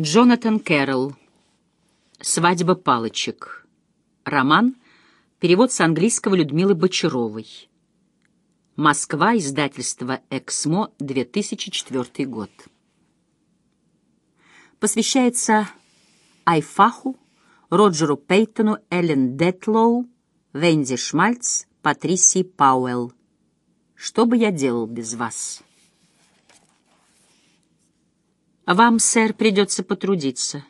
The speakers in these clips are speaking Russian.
Джонатан Кэрролл. «Свадьба палочек». Роман. Перевод с английского Людмилы Бочаровой. Москва. Издательство «Эксмо», 2004 год. Посвящается Айфаху, Роджеру Пейтону, Эллен Детлоу, Венди Шмальц, Патрисии Пауэлл. Что бы я делал без вас? Вам, сэр, придется потрудиться.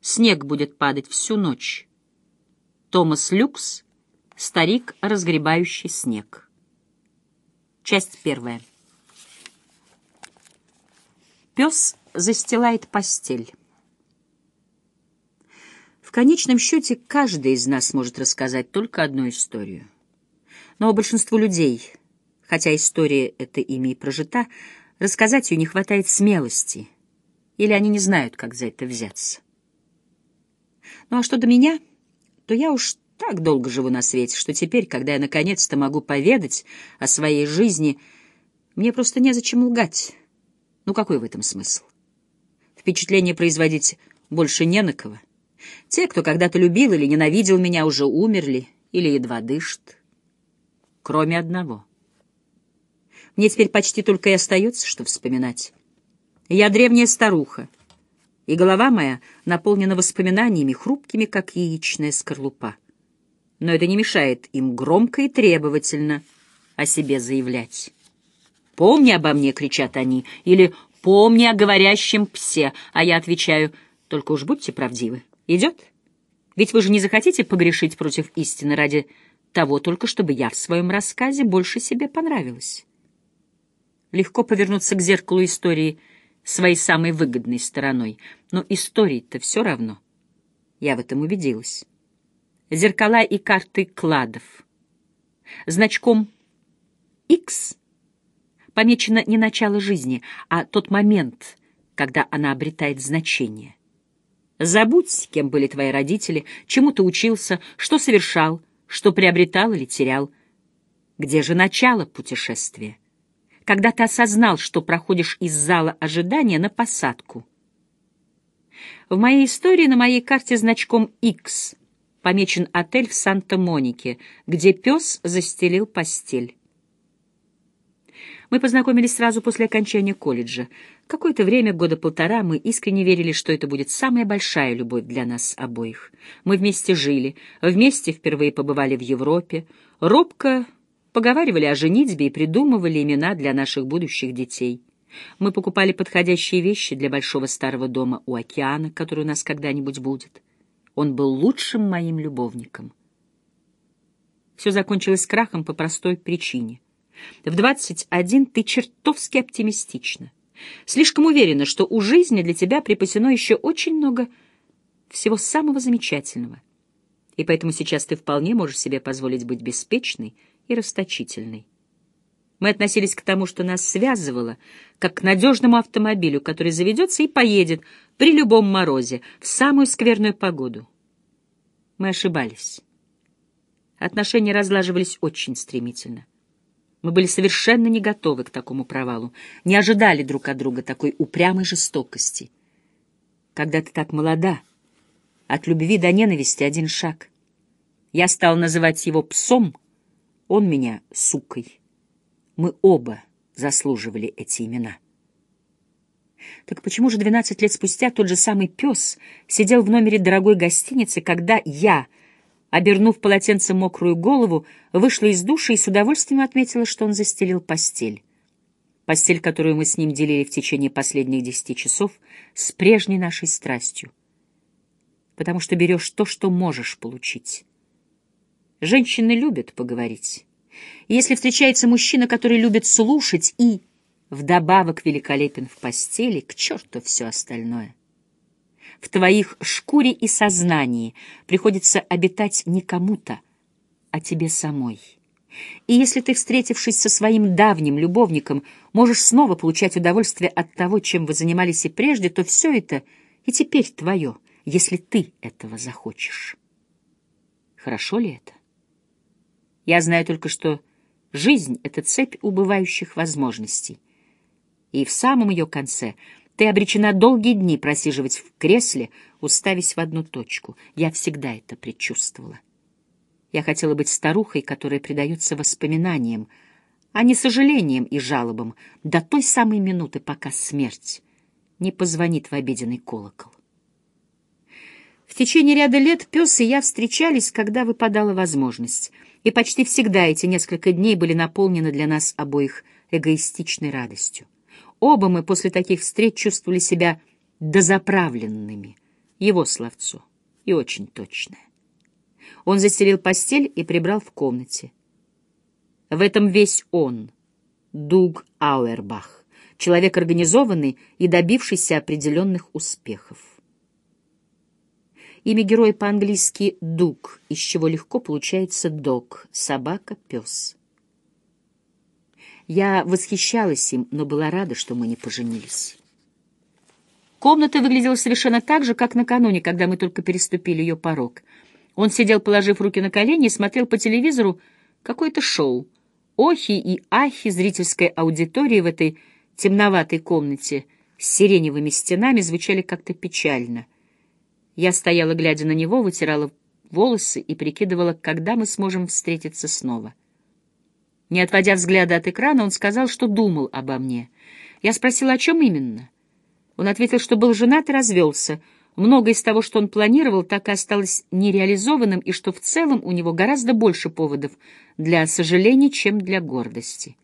Снег будет падать всю ночь. Томас Люкс, старик, разгребающий снег. Часть первая. Пес застилает постель. В конечном счете, каждый из нас может рассказать только одну историю. Но большинству людей, хотя история эта ими и прожита, рассказать ее не хватает смелости, или они не знают, как за это взяться. Ну а что до меня, то я уж так долго живу на свете, что теперь, когда я наконец-то могу поведать о своей жизни, мне просто незачем лгать. Ну какой в этом смысл? Впечатление производить больше не на кого. Те, кто когда-то любил или ненавидел меня, уже умерли или едва дышат. Кроме одного. Мне теперь почти только и остается, что вспоминать. Я древняя старуха, и голова моя наполнена воспоминаниями, хрупкими, как яичная скорлупа. Но это не мешает им громко и требовательно о себе заявлять. «Помни обо мне!» — кричат они, или «Помни о говорящем псе!» А я отвечаю, «Только уж будьте правдивы. Идет? Ведь вы же не захотите погрешить против истины ради того только, чтобы я в своем рассказе больше себе понравилась». Легко повернуться к зеркалу истории — своей самой выгодной стороной, но истории-то все равно. Я в этом убедилась. Зеркала и карты кладов. Значком X помечено не начало жизни, а тот момент, когда она обретает значение. Забудь, кем были твои родители, чему ты учился, что совершал, что приобретал или терял. Где же начало путешествия? Когда ты осознал, что проходишь из зала ожидания на посадку. В моей истории на моей карте значком X помечен отель в Санта-Монике, где пес застелил постель. Мы познакомились сразу после окончания колледжа. Какое-то время, года полтора, мы искренне верили, что это будет самая большая любовь для нас обоих. Мы вместе жили, вместе впервые побывали в Европе. Робко поговаривали о женитьбе и придумывали имена для наших будущих детей. Мы покупали подходящие вещи для большого старого дома у океана, который у нас когда-нибудь будет. Он был лучшим моим любовником. Все закончилось крахом по простой причине. В 21 ты чертовски оптимистична. Слишком уверена, что у жизни для тебя припасено еще очень много всего самого замечательного. И поэтому сейчас ты вполне можешь себе позволить быть беспечной и расточительной. Мы относились к тому, что нас связывало, как к надежному автомобилю, который заведется и поедет при любом морозе, в самую скверную погоду. Мы ошибались. Отношения разлаживались очень стремительно. Мы были совершенно не готовы к такому провалу, не ожидали друг от друга такой упрямой жестокости. Когда ты так молода, от любви до ненависти один шаг. Я стал называть его псом — он меня сукой. Мы оба заслуживали эти имена. Так почему же двенадцать лет спустя тот же самый пес сидел в номере дорогой гостиницы, когда я, обернув полотенцем мокрую голову, вышла из души и с удовольствием отметила, что он застелил постель? Постель, которую мы с ним делили в течение последних десяти часов, с прежней нашей страстью. Потому что берешь то, что можешь получить Женщины любят поговорить. Если встречается мужчина, который любит слушать и, вдобавок, великолепен в постели, к черту все остальное. В твоих шкуре и сознании приходится обитать не кому-то, а тебе самой. И если ты, встретившись со своим давним любовником, можешь снова получать удовольствие от того, чем вы занимались и прежде, то все это и теперь твое, если ты этого захочешь. Хорошо ли это? Я знаю только, что жизнь — это цепь убывающих возможностей. И в самом ее конце Ты обречена долгие дни просиживать в кресле, уставясь в одну точку. Я всегда это предчувствовала. Я хотела быть старухой, которая предается воспоминаниям, а не сожалениям и жалобам до той самой минуты, пока смерть не позвонит в обеденный колокол. В течение ряда лет пес и я встречались, когда выпадала возможность, и почти всегда эти несколько дней были наполнены для нас обоих эгоистичной радостью. Оба мы после таких встреч чувствовали себя дозаправленными, его словцо, и очень точное. Он застелил постель и прибрал в комнате. В этом весь он, Дуг Ауэрбах, человек организованный и добившийся определенных успехов. Имя героя по-английски «дуг», из чего легко получается «дог» — собака, пес. Я восхищалась им, но была рада, что мы не поженились. Комната выглядела совершенно так же, как накануне, когда мы только переступили ее порог. Он сидел, положив руки на колени, и смотрел по телевизору какое-то шоу. Охи и ахи зрительской аудитории в этой темноватой комнате с сиреневыми стенами звучали как-то печально — я стояла, глядя на него, вытирала волосы и прикидывала, когда мы сможем встретиться снова. Не отводя взгляда от экрана, он сказал, что думал обо мне. Я спросила, о чем именно. Он ответил, что был женат и развелся. Многое из того, что он планировал, так и осталось нереализованным, и что в целом у него гораздо больше поводов для сожалений, чем для гордости.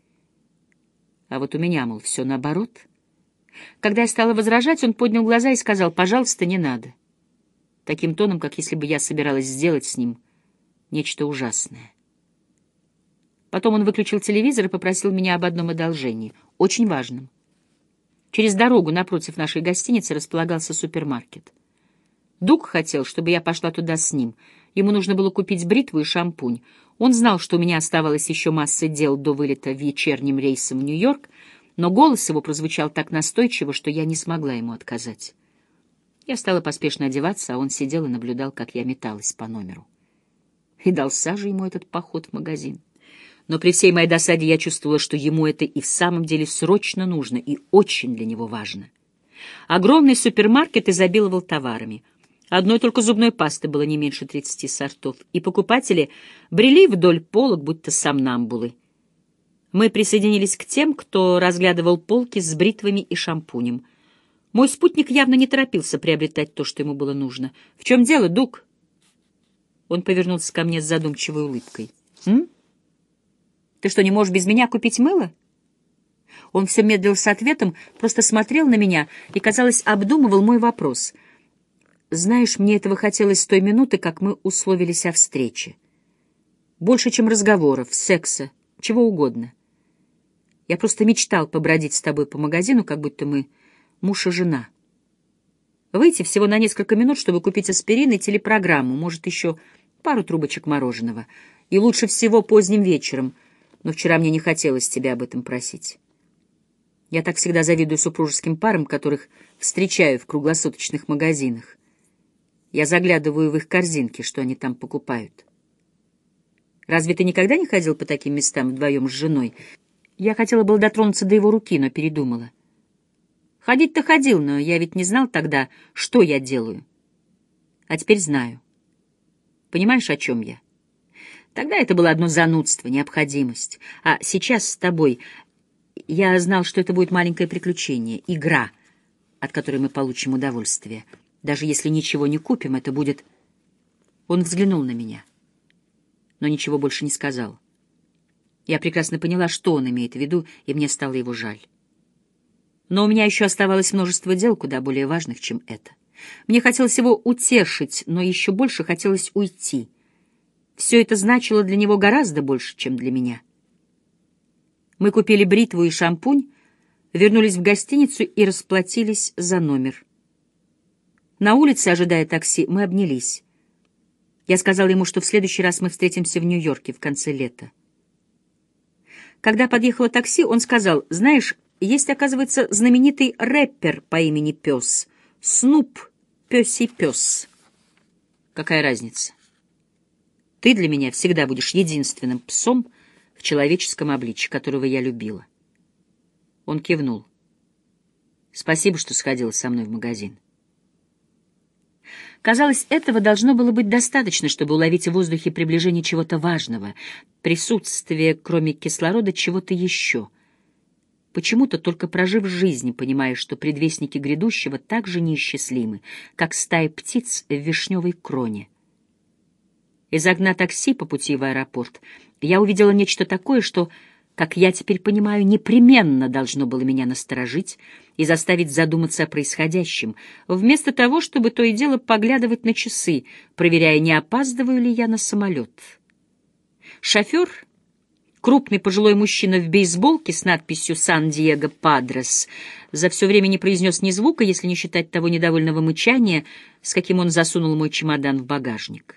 А вот у меня, мол, все наоборот. Когда я стала возражать, он поднял глаза и сказал, «Пожалуйста, не надо» таким тоном, как если бы я собиралась сделать с ним нечто ужасное. Потом он выключил телевизор и попросил меня об одном одолжении, очень важном. Через дорогу напротив нашей гостиницы располагался супермаркет. Дуг хотел, чтобы я пошла туда с ним. Ему нужно было купить бритву и шампунь. Он знал, что у меня оставалось еще масса дел до вылета вечерним рейсом в Нью-Йорк, но голос его прозвучал так настойчиво, что я не смогла ему отказать. Я стала поспешно одеваться, а он сидел и наблюдал, как я металась по номеру. И дался же ему этот поход в магазин. Но при всей моей досаде я чувствовала, что ему это и в самом деле срочно нужно и очень для него важно. Огромный супермаркет изобиловал товарами. Одной только зубной пасты было не меньше тридцати сортов, и покупатели брели вдоль полок, будто сомнамбулы. Мы присоединились к тем, кто разглядывал полки с бритвами и шампунем — мой спутник явно не торопился приобретать то, что ему было нужно. «В чем дело, Дуг?» Он повернулся ко мне с задумчивой улыбкой. «М? Ты что, не можешь без меня купить мыло?» Он все медлил с ответом, просто смотрел на меня и, казалось, обдумывал мой вопрос. «Знаешь, мне этого хотелось с той минуты, как мы условились о встрече. Больше, чем разговоров, секса, чего угодно. Я просто мечтал побродить с тобой по магазину, как будто мы муж и жена. Выйти всего на несколько минут, чтобы купить аспирин и телепрограмму, может, еще пару трубочек мороженого. И лучше всего поздним вечером, но вчера мне не хотелось тебя об этом просить. Я так всегда завидую супружеским парам, которых встречаю в круглосуточных магазинах. Я заглядываю в их корзинки, что они там покупают. Разве ты никогда не ходил по таким местам вдвоем с женой? Я хотела было дотронуться до его руки, но передумала. Ходить-то ходил, но я ведь не знал тогда, что я делаю. А теперь знаю. Понимаешь, о чем я? Тогда это было одно занудство, необходимость. А сейчас с тобой я знал, что это будет маленькое приключение, игра, от которой мы получим удовольствие. Даже если ничего не купим, это будет... Он взглянул на меня, но ничего больше не сказал. Я прекрасно поняла, что он имеет в виду, и мне стало его жаль. Но у меня еще оставалось множество дел, куда более важных, чем это. Мне хотелось его утешить, но еще больше хотелось уйти. Все это значило для него гораздо больше, чем для меня. Мы купили бритву и шампунь, вернулись в гостиницу и расплатились за номер. На улице, ожидая такси, мы обнялись. Я сказал ему, что в следующий раз мы встретимся в Нью-Йорке в конце лета. Когда подъехало такси, он сказал, «Знаешь, есть, оказывается, знаменитый рэпер по имени Пес. Снуп Пёсий Пес. Какая разница? Ты для меня всегда будешь единственным псом в человеческом обличье, которого я любила. Он кивнул. Спасибо, что сходила со мной в магазин. Казалось, этого должно было быть достаточно, чтобы уловить в воздухе приближение чего-то важного, присутствие, кроме кислорода, чего-то еще. Почему-то, только прожив жизнь, понимаешь, что предвестники грядущего так же неисчислимы, как стая птиц в вишневой кроне. Из окна такси по пути в аэропорт я увидела нечто такое, что как я теперь понимаю, непременно должно было меня насторожить и заставить задуматься о происходящем, вместо того, чтобы то и дело поглядывать на часы, проверяя, не опаздываю ли я на самолет. Шофер, крупный пожилой мужчина в бейсболке с надписью «Сан-Диего Падрес», за все время не произнес ни звука, если не считать того недовольного мычания, с каким он засунул мой чемодан в багажник.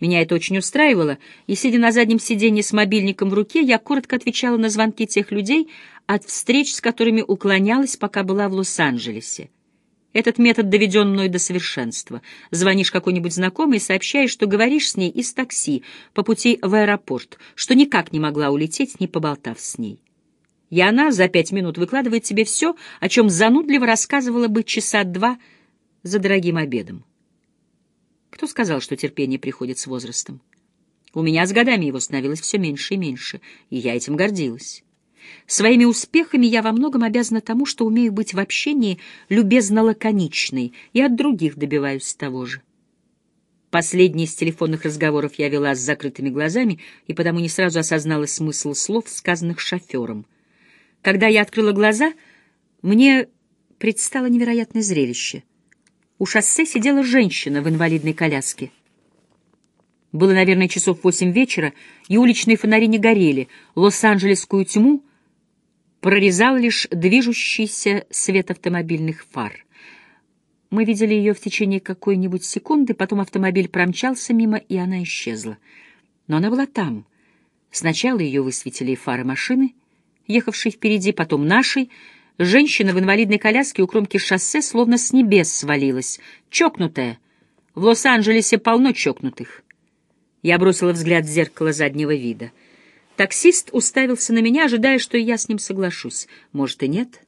Меня это очень устраивало, и, сидя на заднем сиденье с мобильником в руке, я коротко отвечала на звонки тех людей, от встреч с которыми уклонялась, пока была в Лос-Анджелесе. Этот метод доведен мной до совершенства. Звонишь какой-нибудь знакомой и сообщаешь, что говоришь с ней из такси по пути в аэропорт, что никак не могла улететь, не поболтав с ней. И она за пять минут выкладывает тебе все, о чем занудливо рассказывала бы часа два за дорогим обедом. Кто сказал, что терпение приходит с возрастом? У меня с годами его становилось все меньше и меньше, и я этим гордилась. Своими успехами я во многом обязана тому, что умею быть в общении любезно-лаконичной, и от других добиваюсь того же. Последний из телефонных разговоров я вела с закрытыми глазами, и потому не сразу осознала смысл слов, сказанных шофером. Когда я открыла глаза, мне предстало невероятное зрелище. У шоссе сидела женщина в инвалидной коляске. Было, наверное, часов восемь вечера, и уличные фонари не горели. Лос-Анджелесскую тьму прорезал лишь движущийся свет автомобильных фар. Мы видели ее в течение какой-нибудь секунды, потом автомобиль промчался мимо, и она исчезла. Но она была там. Сначала ее высветили фары машины, ехавшей впереди, потом нашей — Женщина в инвалидной коляске у кромки шоссе словно с небес свалилась. Чокнутая. В Лос-Анджелесе полно чокнутых. Я бросила взгляд в зеркало заднего вида. Таксист уставился на меня, ожидая, что я с ним соглашусь. Может, и нет.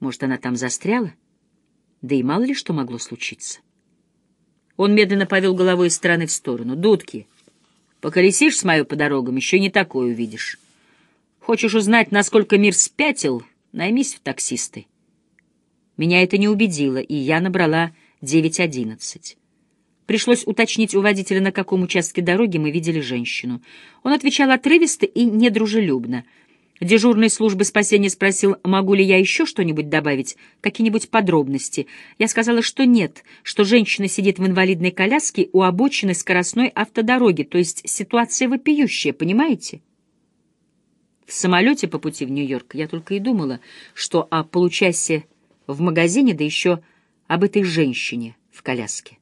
Может, она там застряла? Да и мало ли что могло случиться. Он медленно повел головой из стороны в сторону. «Дудки, поколесишь с мою по дорогам, еще не такое увидишь. Хочешь узнать, насколько мир спятил?» Наймись в таксисты. Меня это не убедило, и я набрала 911. Пришлось уточнить у водителя, на каком участке дороги мы видели женщину. Он отвечал отрывисто и недружелюбно. Дежурный службы спасения спросил, могу ли я еще что-нибудь добавить, какие-нибудь подробности. Я сказала, что нет, что женщина сидит в инвалидной коляске у обочины скоростной автодороги, то есть ситуация вопиющая, понимаете? В самолете по пути в Нью-Йорк я только и думала, что о получасе в магазине, да еще об этой женщине в коляске.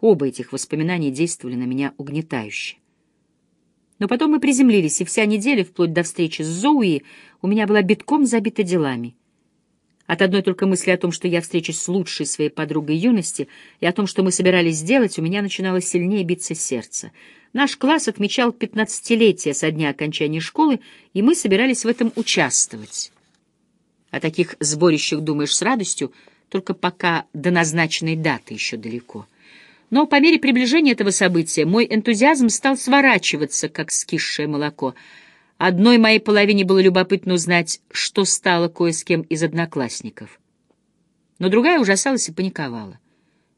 Оба этих воспоминания действовали на меня угнетающе. Но потом мы приземлились, и вся неделя, вплоть до встречи с Зоуи, у меня была битком забита делами. От одной только мысли о том, что я встречусь с лучшей своей подругой юности, и о том, что мы собирались сделать, у меня начинало сильнее биться сердце — Наш класс отмечал пятнадцатилетие со дня окончания школы, и мы собирались в этом участвовать. О таких сборищах думаешь с радостью, только пока до назначенной даты еще далеко. Но по мере приближения этого события мой энтузиазм стал сворачиваться, как скисшее молоко. Одной моей половине было любопытно узнать, что стало кое с кем из одноклассников. Но другая ужасалась и паниковала,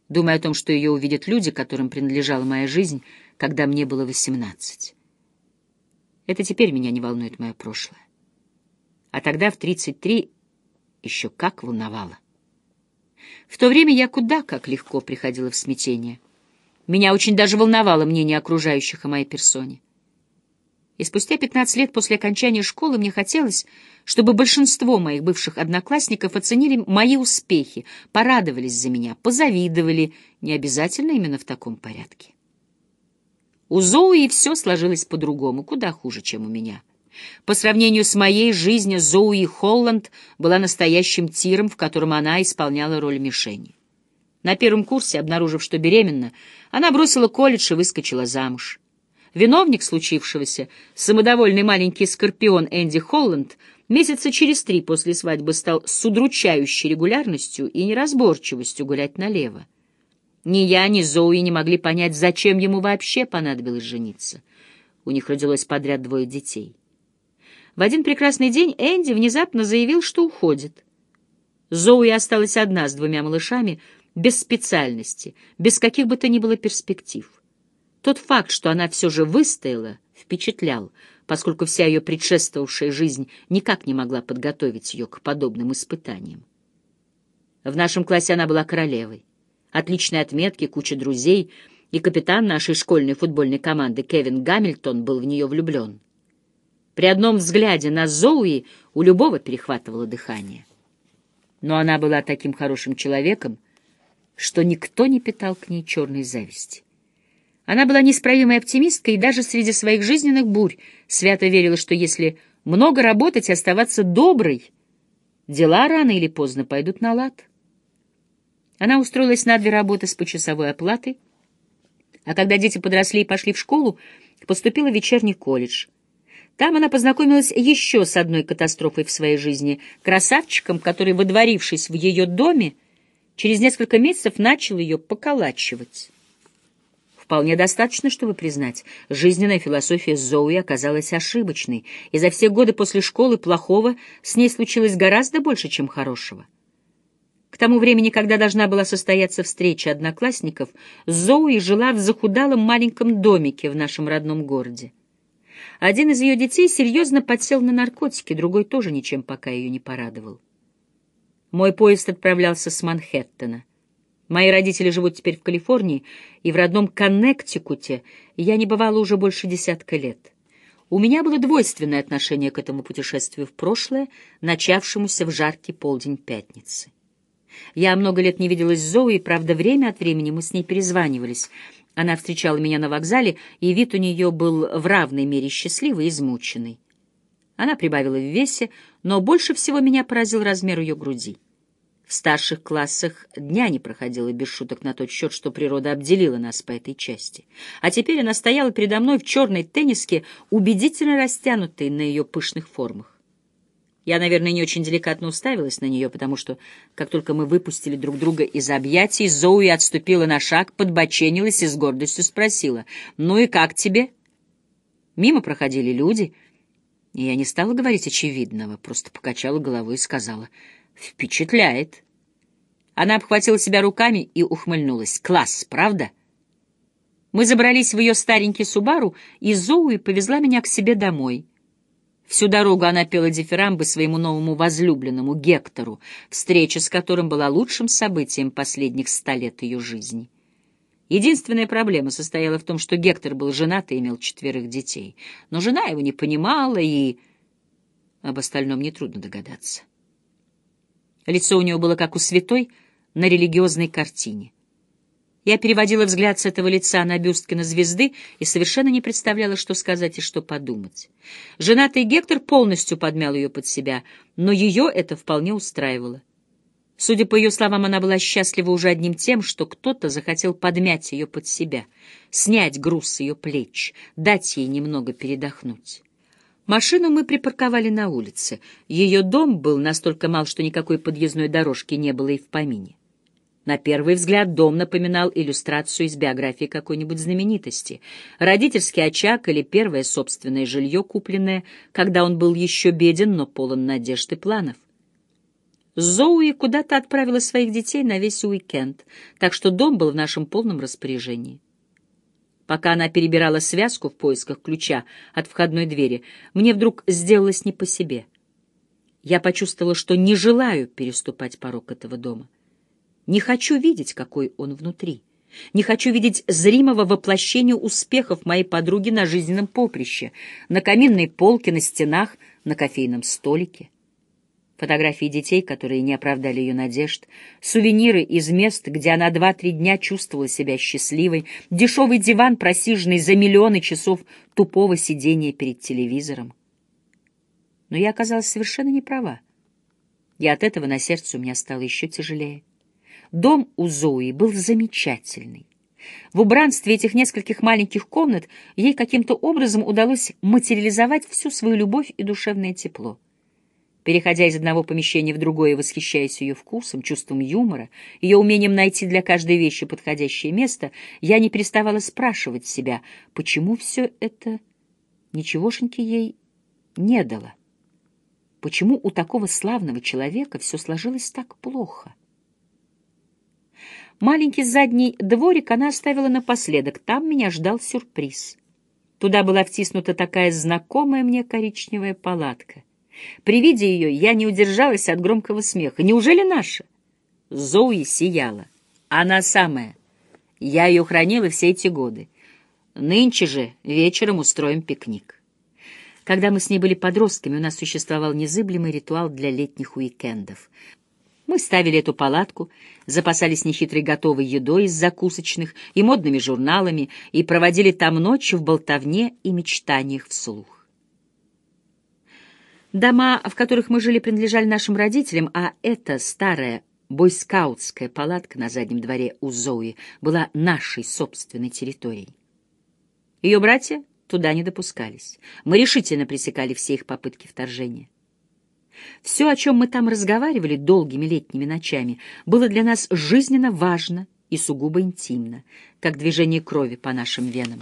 думая о том, что ее увидят люди, которым принадлежала моя жизнь — когда мне было восемнадцать. Это теперь меня не волнует мое прошлое. А тогда, в тридцать три, еще как волновало. В то время я куда как легко приходила в смятение. Меня очень даже волновало мнение окружающих о моей персоне. И спустя пятнадцать лет после окончания школы мне хотелось, чтобы большинство моих бывших одноклассников оценили мои успехи, порадовались за меня, позавидовали, не обязательно именно в таком порядке. У Зоуи все сложилось по-другому, куда хуже, чем у меня. По сравнению с моей жизнью, Зоуи Холланд была настоящим тиром, в котором она исполняла роль мишени. На первом курсе, обнаружив, что беременна, она бросила колледж и выскочила замуж. Виновник случившегося, самодовольный маленький скорпион Энди Холланд, Месяца через три после свадьбы стал с удручающей регулярностью и неразборчивостью гулять налево. Ни я, ни Зоуи не могли понять, зачем ему вообще понадобилось жениться. У них родилось подряд двое детей. В один прекрасный день Энди внезапно заявил, что уходит. Зоуи осталась одна с двумя малышами, без специальности, без каких бы то ни было перспектив. Тот факт, что она все же выстояла, впечатлял, поскольку вся ее предшествовавшая жизнь никак не могла подготовить ее к подобным испытаниям. В нашем классе она была королевой. Отличные отметки, куча друзей, и капитан нашей школьной футбольной команды Кевин Гамильтон был в нее влюблен. При одном взгляде на Зоуи у любого перехватывало дыхание. Но она была таким хорошим человеком, что никто не питал к ней черной зависти. Она была неисправимой оптимисткой и даже среди своих жизненных бурь свято верила, что если много работать и оставаться доброй, дела рано или поздно пойдут на лад. Она устроилась на две работы с почасовой оплатой, а когда дети подросли и пошли в школу, поступила в вечерний колледж. Там она познакомилась еще с одной катастрофой в своей жизни — красавчиком, который, выдворившись в ее доме, через несколько месяцев начал ее поколачивать. Вполне достаточно, чтобы признать, жизненная философия Зоуи оказалась ошибочной, и за все годы после школы плохого с ней случилось гораздо больше, чем хорошего. К тому времени, когда должна была состояться встреча одноклассников, Зоуи жила в захудалом маленьком домике в нашем родном городе. Один из ее детей серьезно подсел на наркотики, другой тоже ничем пока ее не порадовал. Мой поезд отправлялся с Манхэттена. Мои родители живут теперь в Калифорнии, и в родном Коннектикуте я не бывала уже больше десятка лет. У меня было двойственное отношение к этому путешествию в прошлое, начавшемуся в жаркий полдень пятницы. Я много лет не виделась с Зоей, правда, время от времени мы с ней перезванивались. Она встречала меня на вокзале, и вид у нее был в равной мере счастливый и измученный. Она прибавила в весе, но больше всего меня поразил размер ее груди. В старших классах дня не проходило без шуток на тот счет, что природа обделила нас по этой части. А теперь она стояла передо мной в черной тенниске, убедительно растянутой на ее пышных формах. Я, наверное, не очень деликатно уставилась на нее, потому что, как только мы выпустили друг друга из объятий, Зоуи отступила на шаг, подбоченилась и с гордостью спросила, «Ну и как тебе?» Мимо проходили люди, и я не стала говорить очевидного, просто покачала головой и сказала, «Впечатляет». Она обхватила себя руками и ухмыльнулась. «Класс, правда?» Мы забрались в ее старенький Субару, и Зоуи повезла меня к себе домой — Всю дорогу она пела дифирамбы своему новому возлюбленному Гектору, встреча с которым была лучшим событием последних ста лет ее жизни. Единственная проблема состояла в том, что Гектор был женат и имел четверых детей. Но жена его не понимала, и... Об остальном нетрудно догадаться. Лицо у него было как у святой на религиозной картине — я переводила взгляд с этого лица на Бюсткина звезды и совершенно не представляла, что сказать и что подумать. Женатый Гектор полностью подмял ее под себя, но ее это вполне устраивало. Судя по ее словам, она была счастлива уже одним тем, что кто-то захотел подмять ее под себя, снять груз с ее плеч, дать ей немного передохнуть. Машину мы припарковали на улице. Ее дом был настолько мал, что никакой подъездной дорожки не было и в помине. На первый взгляд дом напоминал иллюстрацию из биографии какой-нибудь знаменитости. Родительский очаг или первое собственное жилье, купленное, когда он был еще беден, но полон надежд и планов. Зоуи куда-то отправила своих детей на весь уикенд, так что дом был в нашем полном распоряжении. Пока она перебирала связку в поисках ключа от входной двери, мне вдруг сделалось не по себе. Я почувствовала, что не желаю переступать порог этого дома. Не хочу видеть, какой он внутри. Не хочу видеть зримого воплощения успехов моей подруги на жизненном поприще, на каминной полке, на стенах, на кофейном столике. Фотографии детей, которые не оправдали ее надежд, сувениры из мест, где она два-три дня чувствовала себя счастливой, дешевый диван, просиженный за миллионы часов тупого сидения перед телевизором. Но я оказалась совершенно не права. И от этого на сердце у меня стало еще тяжелее. Дом у Зои был замечательный. В убранстве этих нескольких маленьких комнат ей каким-то образом удалось материализовать всю свою любовь и душевное тепло. Переходя из одного помещения в другое, восхищаясь ее вкусом, чувством юмора, ее умением найти для каждой вещи подходящее место, я не переставала спрашивать себя, почему все это ничегошеньки ей не дало. Почему у такого славного человека все сложилось так плохо? Маленький задний дворик она оставила напоследок, там меня ждал сюрприз. Туда была втиснута такая знакомая мне коричневая палатка — при виде ее я не удержалась от громкого смеха. Неужели наша? Зои сияла. Она самая. Я ее хранила все эти годы. Нынче же вечером устроим пикник. Когда мы с ней были подростками, у нас существовал незыблемый ритуал для летних уикендов. Мы ставили эту палатку, запасались нехитрой готовой едой из закусочных и модными журналами и проводили там ночь в болтовне и мечтаниях вслух. Дома, в которых мы жили, принадлежали нашим родителям, а эта старая бойскаутская палатка на заднем дворе у Зои была нашей собственной территорией. Ее братья туда не допускались. Мы решительно пресекали все их попытки вторжения. Все, о чем мы там разговаривали долгими летними ночами, было для нас жизненно важно и сугубо интимно, как движение крови по нашим венам.